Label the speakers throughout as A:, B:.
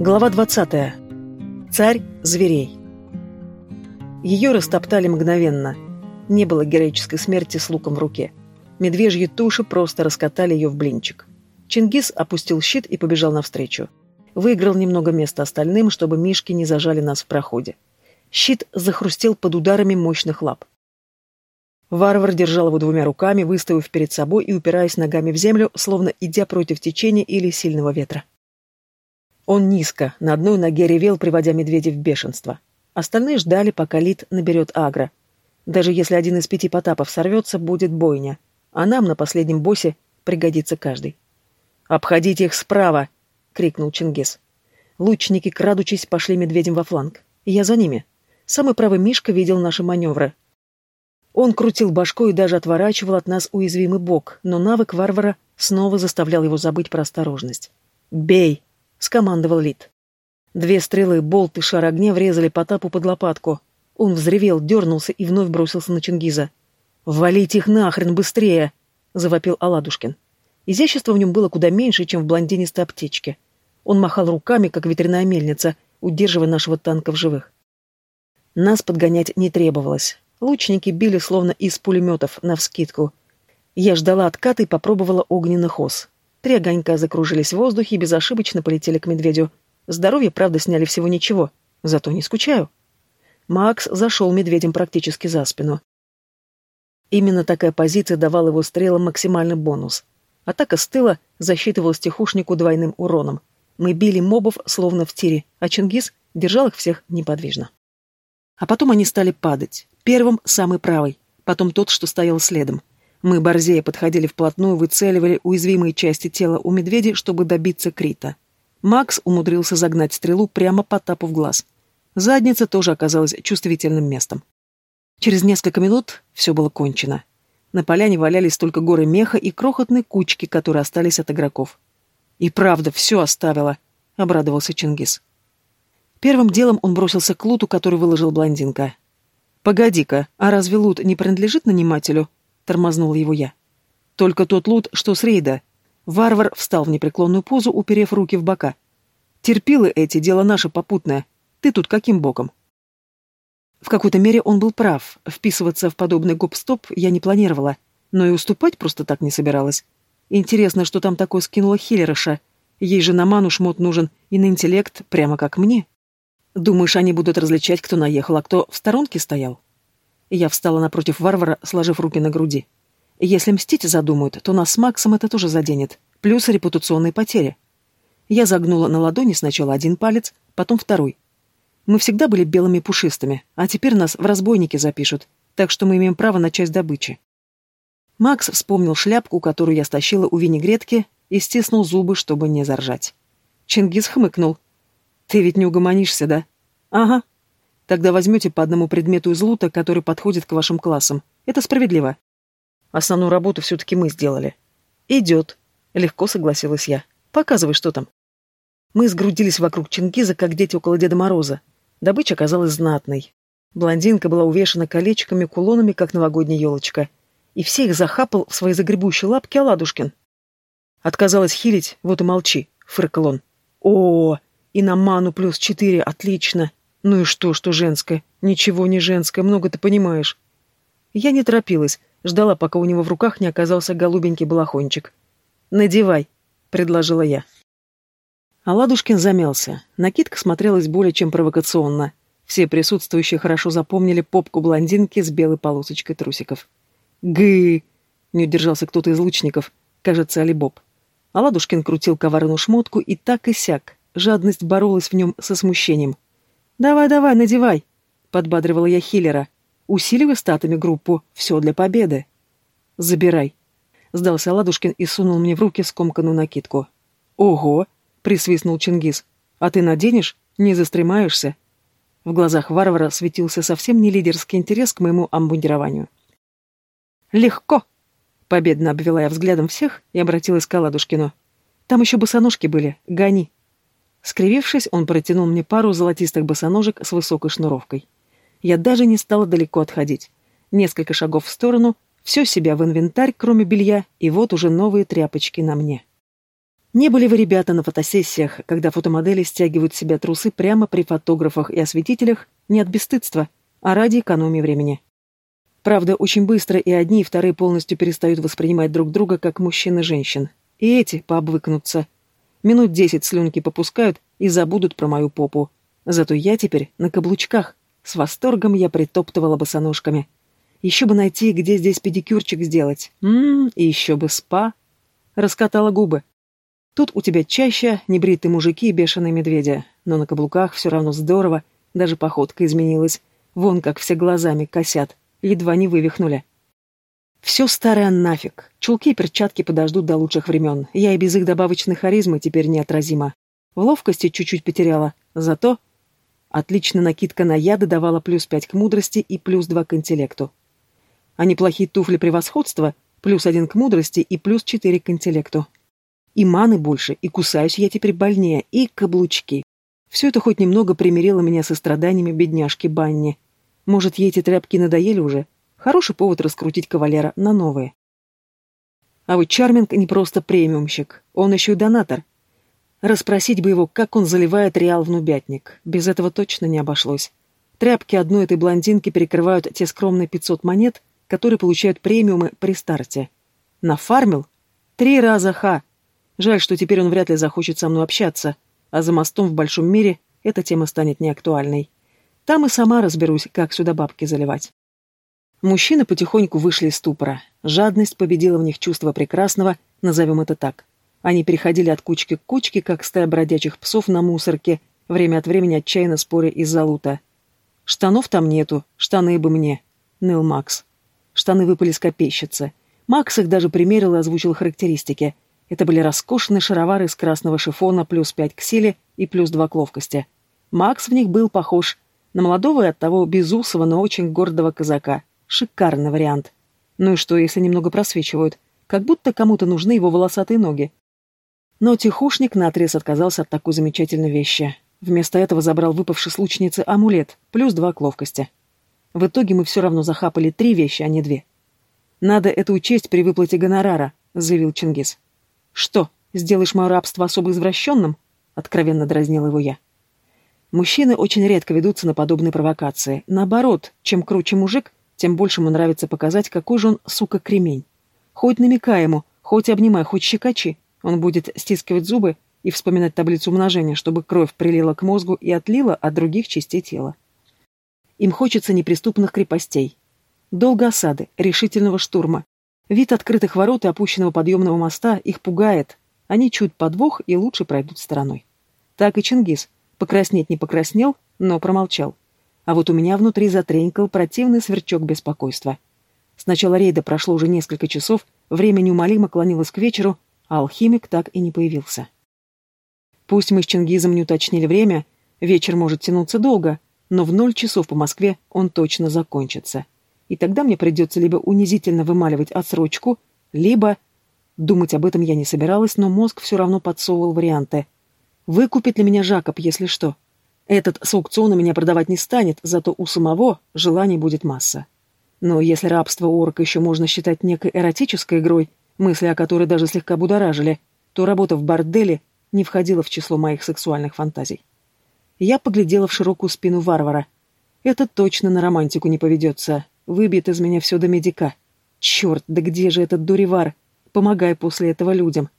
A: Глава 20. Царь зверей. Ее растоптали мгновенно. Не было героической смерти с луком в руке. Медвежьи туши просто раскатали ее в блинчик. Чингис опустил щит и побежал навстречу. Выиграл немного места остальным, чтобы мишки не зажали нас в проходе. Щит захрустел под ударами мощных лап. Варвар держал его двумя руками, выставив перед собой и упираясь ногами в землю, словно идя против течения или сильного ветра. Он низко, на одной ноге ревел, приводя медведя в бешенство. Остальные ждали, пока Лид наберет агро. Даже если один из пяти потапов сорвется, будет бойня. А нам на последнем боссе пригодится каждый. «Обходите их справа!» — крикнул Чингис. Лучники, крадучись, пошли медведем во фланг. я за ними. Самый правый Мишка видел наши маневры. Он крутил башкой и даже отворачивал от нас уязвимый бок, но навык варвара снова заставлял его забыть про осторожность. «Бей!» Скомандовал Лид. Две стрелы, болт и шар огня врезали Потапу под лопатку. Он взревел, дернулся и вновь бросился на Чингиза. «Валить их нахрен быстрее!» — завопил Аладушкин. Изящество в нем было куда меньше, чем в блондинистой аптечке. Он махал руками, как ветряная мельница, удерживая нашего танка в живых. Нас подгонять не требовалось. Лучники били словно из пулеметов, навскидку. Я ждала отката и попробовала огненных ос. Три огонька закружились в воздухе и безошибочно полетели к медведю. Здоровье, правда, сняли всего ничего, зато не скучаю. Макс зашел медведем практически за спину. Именно такая позиция давала его стрелам максимальный бонус. Атака с тыла засчитывалась тихушнику двойным уроном. Мы били мобов, словно в тире, а Чингис держал их всех неподвижно. А потом они стали падать. Первым — самый правый, потом тот, что стоял следом — мы, борзея, подходили вплотную, выцеливали уязвимые части тела у медведя, чтобы добиться крита. Макс умудрился загнать стрелу прямо по тапу в глаз. Задница тоже оказалась чувствительным местом. Через несколько минут все было кончено. На поляне валялись только горы меха и крохотные кучки, которые остались от игроков. «И правда, все оставила», — обрадовался Чингис. Первым делом он бросился к луту, который выложил блондинка. «Погоди-ка, а разве лут не принадлежит нанимателю?» — тормознул его я. «Только тот лут, что с рейда». Варвар встал в непреклонную позу, уперев руки в бока. «Терпилы эти, дело наше попутное. Ты тут каким боком?» В какой-то мере он был прав. Вписываться в подобный гоп-стоп я не планировала, но и уступать просто так не собиралась. Интересно, что там такое скинула Хиллериша. Ей же на ману шмот нужен и на интеллект, прямо как мне. Думаешь, они будут различать, кто наехал, а кто в сторонке стоял? Я встала напротив варвара, сложив руки на груди. Если мстить задумают, то нас с Максом это тоже заденет. Плюс репутационные потери. Я загнула на ладони сначала один палец, потом второй. Мы всегда были белыми пушистыми, а теперь нас в разбойники запишут, так что мы имеем право на часть добычи. Макс вспомнил шляпку, которую я стащила у винегретки, и стиснул зубы, чтобы не заржать. Чингис хмыкнул. «Ты ведь не угомонишься, да?» «Ага», Тогда возьмете по одному предмету из лута, который подходит к вашим классам. Это справедливо. Основную работу все-таки мы сделали. Идет. Легко согласилась я. Показывай, что там. Мы сгрудились вокруг Чингиза, как дети около Деда Мороза. Добыча оказалась знатной. Блондинка была увешана колечками, кулонами, как новогодняя елочка. И все их захапал в свои загребущие лапки Аладушкин. Отказалась хилить, вот и молчи, фыркал он. О, и на ману плюс четыре, отлично. Ну и что, что женское? Ничего не женское, много ты понимаешь. Я не торопилась, ждала, пока у него в руках не оказался голубенький балахончик. «Надевай», — предложила я. Аладушкин замялся. Накидка смотрелась более чем провокационно. Все присутствующие хорошо запомнили попку блондинки с белой полосочкой трусиков. «Гы!» — не удержался кто-то из лучников. Кажется, Алибоб. Аладушкин крутил коварную шмотку и так и сяк. Жадность боролась в нем со смущением. «Давай, давай, надевай!» — подбадривала я Хиллера. «Усиливай статами группу. Все для победы». «Забирай», — сдался Ладушкин и сунул мне в руки скомканную накидку. «Ого!» — присвистнул Чингис. «А ты наденешь? Не застремаешься?» В глазах варвара светился совсем не лидерский интерес к моему амбундированию. «Легко!» — победно обвела я взглядом всех и обратилась к Аладушкину. «Там еще босоножки были. Гони!» Скривившись, он протянул мне пару золотистых босоножек с высокой шнуровкой. Я даже не стала далеко отходить. Несколько шагов в сторону, все себя в инвентарь, кроме белья, и вот уже новые тряпочки на мне. Не были вы, ребята, на фотосессиях, когда фотомодели стягивают с себя трусы прямо при фотографах и осветителях не от бесстыдства, а ради экономии времени. Правда, очень быстро и одни, и вторые полностью перестают воспринимать друг друга как мужчин и женщин. И эти пообвыкнутся. Минут десять слюнки попускают и забудут про мою попу. Зато я теперь на каблучках. С восторгом я притоптывала босоножками. Еще бы найти, где здесь педикюрчик сделать. Ммм, и еще бы спа. Раскатала губы. Тут у тебя чаще небритые мужики и бешеные медведи. Но на каблуках все равно здорово. Даже походка изменилась. Вон как все глазами косят едва не вывихнули. Все старое нафиг. Чулки и перчатки подождут до лучших времен. Я и без их добавочной харизмы теперь неотразима. В ловкости чуть-чуть потеряла. Зато отлично накидка на яды давала плюс пять к мудрости и плюс два к интеллекту. А неплохие туфли превосходства плюс один к мудрости и плюс четыре к интеллекту. И маны больше, и кусаюсь я теперь больнее, и каблучки. Все это хоть немного примирило меня со страданиями бедняжки Банни. Может, ей эти тряпки надоели уже? Хороший повод раскрутить кавалера на новые. А вот Чарминг не просто премиумщик, он еще и донатор. Расспросить бы его, как он заливает реал в нубятник. Без этого точно не обошлось. Тряпки одной этой блондинки перекрывают те скромные 500 монет, которые получают премиумы при старте. Нафармил? Три раза ха. Жаль, что теперь он вряд ли захочет со мной общаться, а за мостом в большом мире эта тема станет неактуальной. Там и сама разберусь, как сюда бабки заливать. Мужчины потихоньку вышли из ступора. Жадность победила в них чувство прекрасного, назовем это так. Они переходили от кучки к кучке, как стая бродячих псов на мусорке, время от времени отчаянно споря из-за лута. «Штанов там нету, штаны бы мне», — ныл Макс. Штаны выпали с копейщицы. Макс их даже примерил и озвучил характеристики. Это были роскошные шаровары из красного шифона, плюс пять к силе и плюс два к ловкости. Макс в них был похож на молодого и оттого безусого, но очень гордого казака. Шикарный вариант. Ну и что, если немного просвечивают? Как будто кому-то нужны его волосатые ноги. Но тихушник наотрез отказался от такой замечательной вещи. Вместо этого забрал выпавший с лучницы амулет, плюс два к ловкости. В итоге мы все равно захапали три вещи, а не две. «Надо это учесть при выплате гонорара», — заявил Чингис. «Что, сделаешь мое рабство особо извращенным?» — откровенно дразнил его я. Мужчины очень редко ведутся на подобные провокации. Наоборот, чем круче мужик, тем больше ему нравится показать, какой же он, сука, кремень. Хоть намекай ему, хоть обнимай, хоть щекочи, он будет стискивать зубы и вспоминать таблицу умножения, чтобы кровь прилила к мозгу и отлила от других частей тела. Им хочется неприступных крепостей. Долго осады, решительного штурма. Вид открытых ворот и опущенного подъемного моста их пугает. Они чуют подвох и лучше пройдут стороной. Так и Чингис. Покраснеть не покраснел, но промолчал. А вот у меня внутри затренькал противный сверчок беспокойства. С начала рейда прошло уже несколько часов, время неумолимо клонилось к вечеру, а алхимик так и не появился. Пусть мы с Чингизом не уточнили время, вечер может тянуться долго, но в ноль часов по Москве он точно закончится. И тогда мне придется либо унизительно вымаливать отсрочку, либо... Думать об этом я не собиралась, но мозг все равно подсовывал варианты. Выкупит ли меня Жакоб, если что? Этот с аукциона меня продавать не станет, зато у самого желаний будет масса. Но если рабство орка еще можно считать некой эротической игрой, мысли о которой даже слегка будоражили, то работа в борделе не входила в число моих сексуальных фантазий. Я поглядела в широкую спину варвара. Это точно на романтику не поведется. Выбьет из меня все до медика. Черт, да где же этот дуревар? Помогай после этого людям.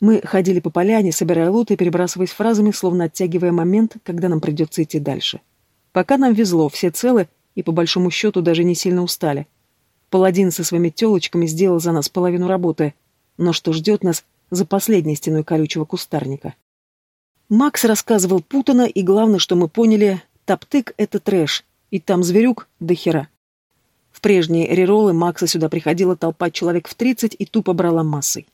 A: Мы ходили по поляне, собирая лут и перебрасываясь фразами, словно оттягивая момент, когда нам придется идти дальше. Пока нам везло, все целы и, по большому счету, даже не сильно устали. Паладин со своими телочками сделал за нас половину работы, но что ждет нас за последней стеной колючего кустарника? Макс рассказывал путано, и главное, что мы поняли, топтык — это трэш, и там зверюк до хера. В прежние реролы Макса сюда приходила толпа человек в тридцать и тупо брала массой.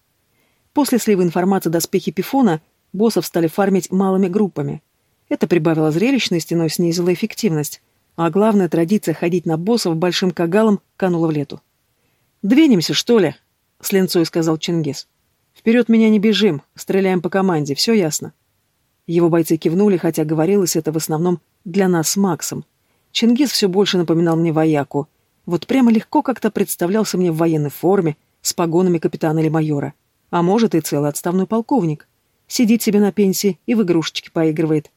A: После слива информации доспехи Пифона боссов стали фармить малыми группами. Это прибавило зрелищности, но снизило эффективность. А главная традиция ходить на боссов большим кагалом канула в лету. «Двинемся, что ли?» — с ленцой сказал Чингис. «Вперед меня не бежим, стреляем по команде, все ясно». Его бойцы кивнули, хотя говорилось это в основном для нас с Максом. Чингис все больше напоминал мне вояку. Вот прямо легко как-то представлялся мне в военной форме, с погонами капитана или майора. А может и целый отставной полковник. Сидит себе на пенсии и в игрушечки поигрывает.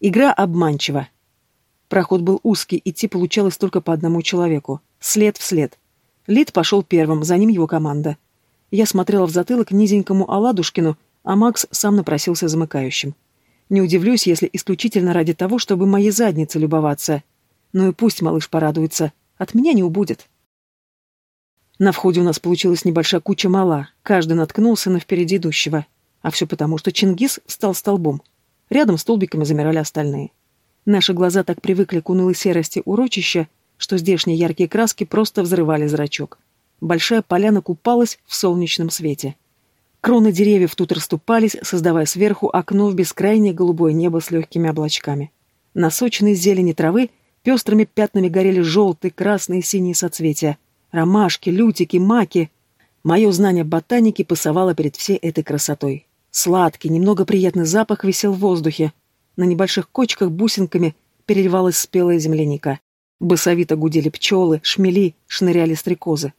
A: Игра обманчива. Проход был узкий, идти получалось только по одному человеку. След в след. Лид пошел первым, за ним его команда. Я смотрела в затылок низенькому Аладушкину, а Макс сам напросился замыкающим. Не удивлюсь, если исключительно ради того, чтобы моей заднице любоваться. Ну и пусть малыш порадуется. От меня не убудет. На входе у нас получилась небольшая куча мала. Каждый наткнулся на впереди идущего. А все потому, что Чингис стал столбом. Рядом столбиками замирали остальные. Наши глаза так привыкли к унылой серости урочища, что здешние яркие краски просто взрывали зрачок. Большая поляна купалась в солнечном свете. Кроны деревьев тут расступались, создавая сверху окно в бескрайнее голубое небо с легкими облачками. На сочной зелени травы пестрыми пятнами горели желтые, красные и синие соцветия. Ромашки, лютики, маки. Мое знание ботаники пасовало перед всей этой красотой. Сладкий, немного приятный запах висел в воздухе, на небольших кочках бусинками переливалась спелая земляника. Басовито гудели пчелы, шмели, шныряли стрекозы.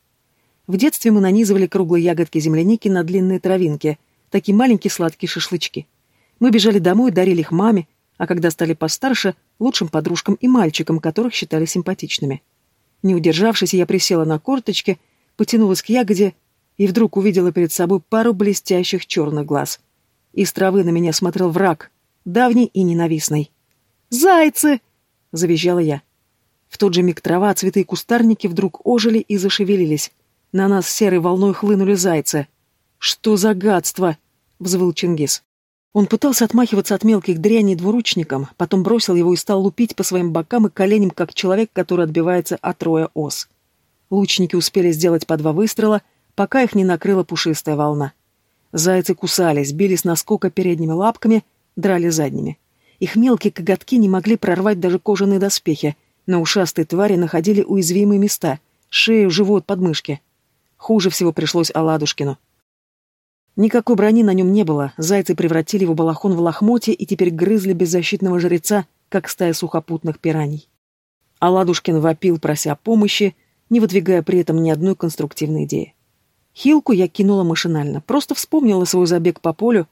A: В детстве мы нанизывали круглые ягодки земляники на длинные травинки, такие маленькие сладкие шашлычки. Мы бежали домой, дарили их маме, а когда стали постарше, лучшим подружкам и мальчикам, которых считали симпатичными. Не удержавшись, я присела на корточки, потянулась к ягоде и вдруг увидела перед собой пару блестящих черных глаз. Из травы на меня смотрел враг, давний и ненавистный. «Зайцы!» — завизжала я. В тот же миг трава, цветы и кустарники вдруг ожили и зашевелились. На нас серой волной хлынули зайцы. «Что за гадство!» — взвыл Чингис. Он пытался отмахиваться от мелких дряней двуручником, потом бросил его и стал лупить по своим бокам и коленям, как человек, который отбивается от роя ос. Лучники успели сделать по два выстрела, пока их не накрыла пушистая волна. Зайцы кусались, бились наскока передними лапками — драли задними. Их мелкие коготки не могли прорвать даже кожаные доспехи, но ушастые твари находили уязвимые места — шею, живот, подмышки. Хуже всего пришлось Аладушкину. Никакой брони на нем не было, зайцы превратили его балахон в лохмотье и теперь грызли беззащитного жреца, как стая сухопутных пираний. Аладушкин вопил, прося помощи, не выдвигая при этом ни одной конструктивной идеи. Хилку я кинула машинально, просто вспомнила свой забег по полю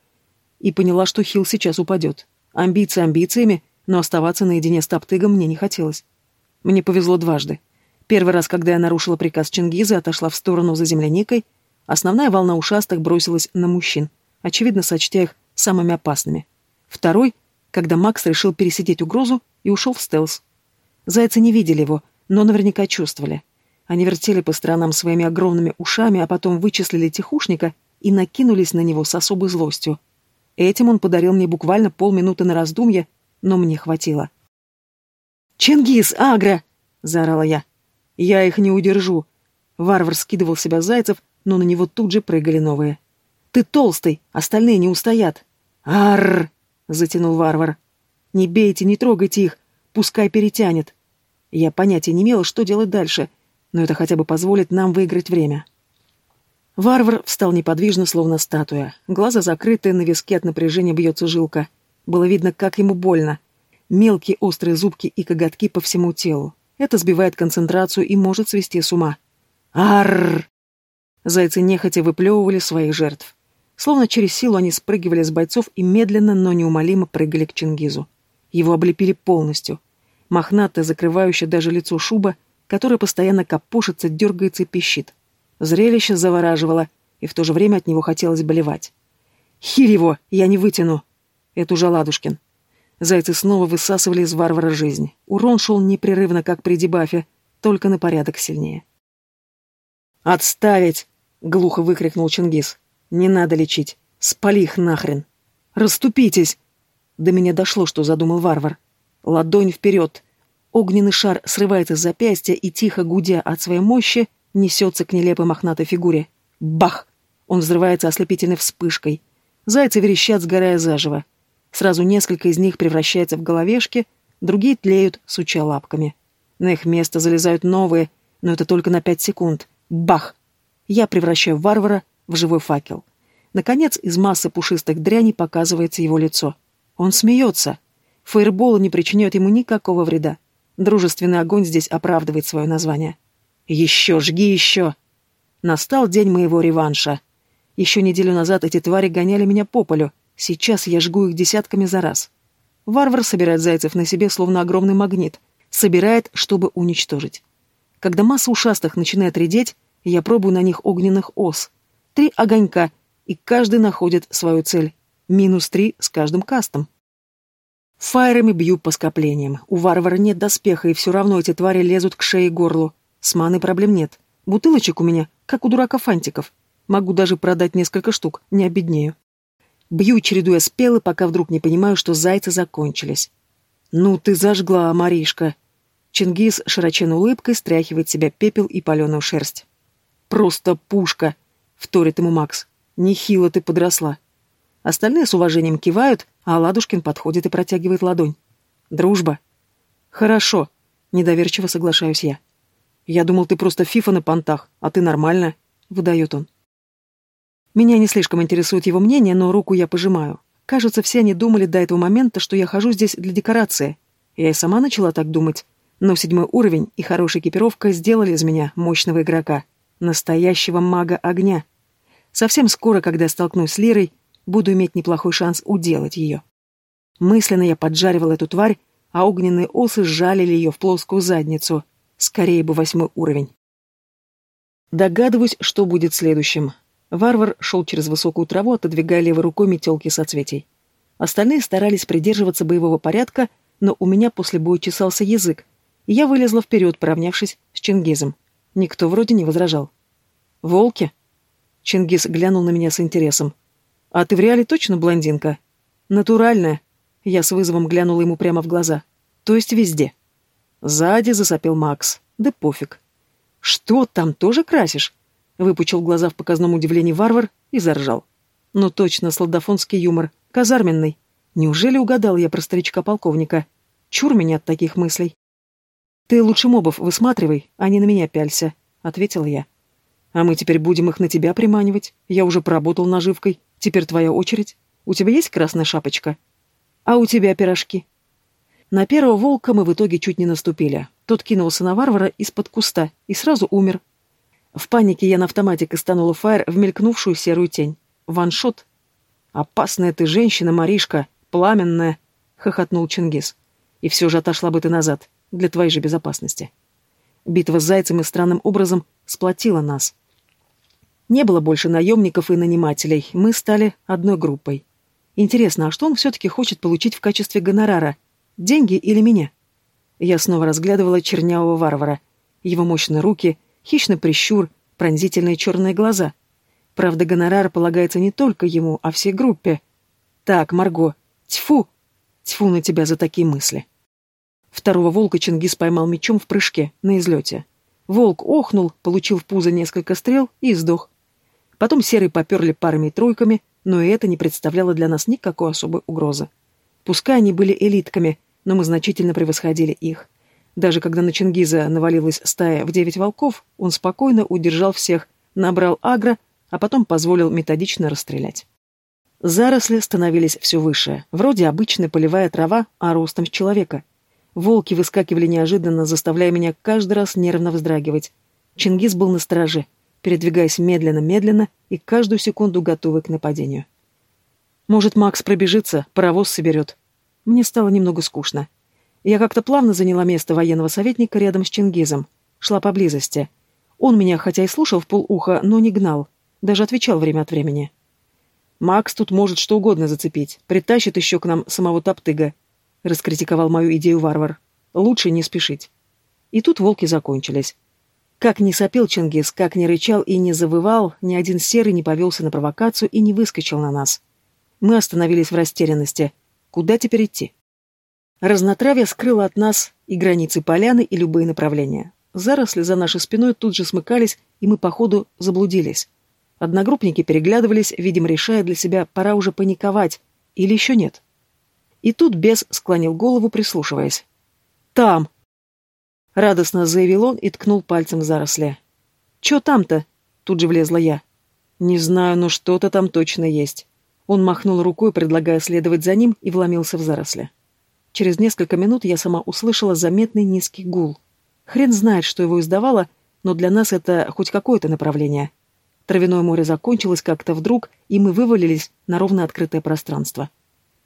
A: и поняла, что Хил сейчас упадет. Амбиции амбициями, но оставаться наедине с Топтыгом мне не хотелось. Мне повезло дважды. Первый раз, когда я нарушила приказ Чингиза, отошла в сторону за земляникой, основная волна ушастых бросилась на мужчин, очевидно, сочтя их самыми опасными. Второй, когда Макс решил пересидеть угрозу и ушел в стелс. Зайцы не видели его, но наверняка чувствовали. Они вертели по сторонам своими огромными ушами, а потом вычислили тихушника и накинулись на него с особой злостью. Этим он подарил мне буквально полминуты на раздумье, но мне хватило. «Чингис, Агра!» — заорала я. «Я их не удержу!» Варвар скидывал себя зайцев, но на него тут же прыгали новые. «Ты толстый, остальные не устоят!» «Арррр!» — затянул варвар. «Не бейте, не трогайте их, пускай перетянет!» Я понятия не имела, что делать дальше, но это хотя бы позволит нам выиграть время. Варвар встал неподвижно, словно статуя. Глаза закрыты, на виске от напряжения бьется жилка. Было видно, как ему больно. Мелкие острые зубки и коготки по всему телу. Это сбивает концентрацию и может свести с ума. Арррр! Зайцы нехотя выплевывали своих жертв. Словно через силу они спрыгивали с бойцов и медленно, но неумолимо прыгали к Чингизу. Его облепили полностью. Мохнатая, закрывающая даже лицо шуба, которая постоянно копошится, дергается и пищит. Зрелище завораживало, и в то же время от него хотелось болевать. «Хиль его! Я не вытяну!» Это уже Ладушкин. Зайцы снова высасывали из варвара жизнь. Урон шел непрерывно, как при дебафе, только на порядок сильнее. «Отставить!» — глухо выкрикнул Чингис. «Не надо лечить. Спали их нахрен! Раступитесь!» До меня дошло, что задумал варвар. Ладонь вперед. Огненный шар срывается с запястья и, тихо гудя от своей мощи, несется к нелепой мохнатой фигуре. Бах! Он взрывается ослепительной вспышкой. Зайцы верещат, сгорая заживо. Сразу несколько из них превращаются в головешки, другие тлеют, суча лапками. На их место залезают новые, но это только на пять секунд. Бах! Я превращаю варвара в живой факел. Наконец, из массы пушистых дряней показывается его лицо. Он смеется. Фаерболы не причиняют ему никакого вреда. Дружественный огонь здесь оправдывает свое название. Еще, жги еще. Настал день моего реванша. Еще неделю назад эти твари гоняли меня по полю, сейчас я жгу их десятками за раз. Варвар собирает зайцев на себе, словно огромный магнит. Собирает, чтобы уничтожить. Когда масса ушастых начинает редеть, я пробую на них огненных ос. Три огонька, и каждый находит свою цель. Минус три с каждым кастом. Фаерами бью по скоплениям. У варвара нет доспеха, и все равно эти твари лезут к шее и горлу. С маной проблем нет. Бутылочек у меня, как у дурака фантиков. Могу даже продать несколько штук, не обеднею. Бью, чередуя спелы, пока вдруг не понимаю, что зайцы закончились. «Ну ты зажгла, Маришка!» Чингис широченной улыбкой стряхивает себя пепел и паленую шерсть. «Просто пушка!» — вторит ему Макс. «Нехило ты подросла!» Остальные с уважением кивают, а Ладушкин подходит и протягивает ладонь. «Дружба!» «Хорошо!» — недоверчиво соглашаюсь я. «Я думал, ты просто фифа на понтах, а ты нормально!» — выдает он. Меня не слишком интересует его мнение, но руку я пожимаю. Кажется, все они думали до этого момента, что я хожу здесь для декорации. Я и сама начала так думать. Но седьмой уровень и хорошая экипировка сделали из меня мощного игрока. Настоящего мага огня. Совсем скоро, когда столкнусь с Лирой, буду иметь неплохой шанс уделать ее. Мысленно я поджаривал эту тварь, а огненные осы сжалили ее в плоскую задницу. Скорее бы восьмой уровень. Догадываюсь, что будет следующим. Варвар шел через высокую траву, отодвигая левой рукой метелки соцветий. Остальные старались придерживаться боевого порядка, но у меня после боя чесался язык, и я вылезла вперед, поравнявшись с Чингизом. Никто вроде не возражал. «Волки?» Чингис глянул на меня с интересом. «А ты в реале точно блондинка?» «Натуральная». Я с вызовом глянула ему прямо в глаза. «То есть везде». Сзади засопел Макс. «Да пофиг». «Что, там тоже красишь?» Выпучил глаза в показном удивлении варвар и заржал. Ну точно, солдафонский юмор. Казарменный. Неужели угадал я про старичка-полковника? Чур меня от таких мыслей. «Ты лучше мобов высматривай, а не на меня пялься», — ответила я. «А мы теперь будем их на тебя приманивать. Я уже поработал наживкой. Теперь твоя очередь. У тебя есть красная шапочка? А у тебя пирожки?» На первого волка мы в итоге чуть не наступили. Тот кинулся на варвара из-под куста и сразу умер, в панике я на автомате кастанула фаер в мелькнувшую серую тень. Ваншот. «Опасная ты женщина, Маришка, пламенная!» — хохотнул Чингис. «И все же отошла бы ты назад, для твоей же безопасности». Битва с зайцем и странным образом сплотила нас. Не было больше наемников и нанимателей, мы стали одной группой. Интересно, а что он все-таки хочет получить в качестве гонорара? Деньги или меня? Я снова разглядывала чернявого варвара. Его мощные руки, хищный прищур, пронзительные черные глаза. Правда, гонорар полагается не только ему, а всей группе. Так, Марго, тьфу! Тьфу на тебя за такие мысли. Второго волка Чингис поймал мечом в прыжке, на излете. Волк охнул, получил в пузо несколько стрел и сдох. Потом серые поперли парами и тройками, но и это не представляло для нас никакой особой угрозы. Пускай они были элитками, но мы значительно превосходили их. Даже когда на Чингиза навалилась стая в девять волков, он спокойно удержал всех, набрал агро, а потом позволил методично расстрелять. Заросли становились все выше, вроде обычная полевая трава, а ростом с человека. Волки выскакивали неожиданно, заставляя меня каждый раз нервно вздрагивать. Чингис был на страже, передвигаясь медленно-медленно и каждую секунду готовый к нападению. Может, Макс пробежится, паровоз соберет. Мне стало немного скучно. Я как-то плавно заняла место военного советника рядом с Чингизом. Шла поблизости. Он меня хотя и слушал в полуха, но не гнал. Даже отвечал время от времени. «Макс тут может что угодно зацепить. Притащит еще к нам самого Топтыга», — раскритиковал мою идею варвар. «Лучше не спешить». И тут волки закончились. Как ни сопел Чингис, как ни рычал и не завывал, ни один серый не повелся на провокацию и не выскочил на нас. Мы остановились в растерянности. Куда теперь идти? Разнотравье скрыло от нас и границы поляны, и любые направления. Заросли за нашей спиной тут же смыкались, и мы, походу, заблудились. Одногруппники переглядывались, видимо, решая для себя, пора уже паниковать, или еще нет. И тут бес склонил голову, прислушиваясь. «Там!» Радостно заявил он и ткнул пальцем в заросли. «Че там-то?» Тут же влезла я. «Не знаю, но что-то там точно есть». Он махнул рукой, предлагая следовать за ним, и вломился в заросли. Через несколько минут я сама услышала заметный низкий гул. Хрен знает, что его издавало, но для нас это хоть какое-то направление. Травяное море закончилось как-то вдруг, и мы вывалились на ровно открытое пространство.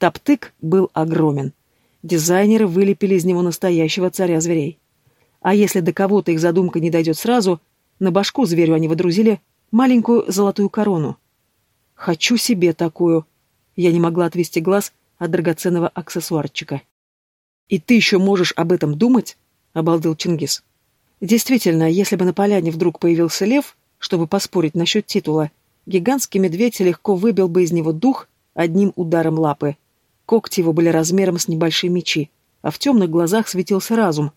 A: Топтык был огромен. Дизайнеры вылепили из него настоящего царя зверей. А если до кого-то их задумка не дойдет сразу, на башку зверю они водрузили маленькую золотую корону. «Хочу себе такую!» Я не могла отвести глаз от драгоценного аксессуарчика. «И ты еще можешь об этом думать?» — обалдел Чингис. Действительно, если бы на поляне вдруг появился лев, чтобы поспорить насчет титула, гигантский медведь легко выбил бы из него дух одним ударом лапы. Когти его были размером с небольшие мечи, а в темных глазах светился разум.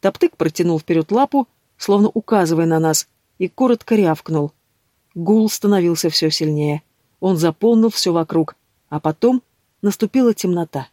A: Топтык протянул вперед лапу, словно указывая на нас, и коротко рявкнул. Гул становился все сильнее. Он заполнил все вокруг, а потом наступила темнота.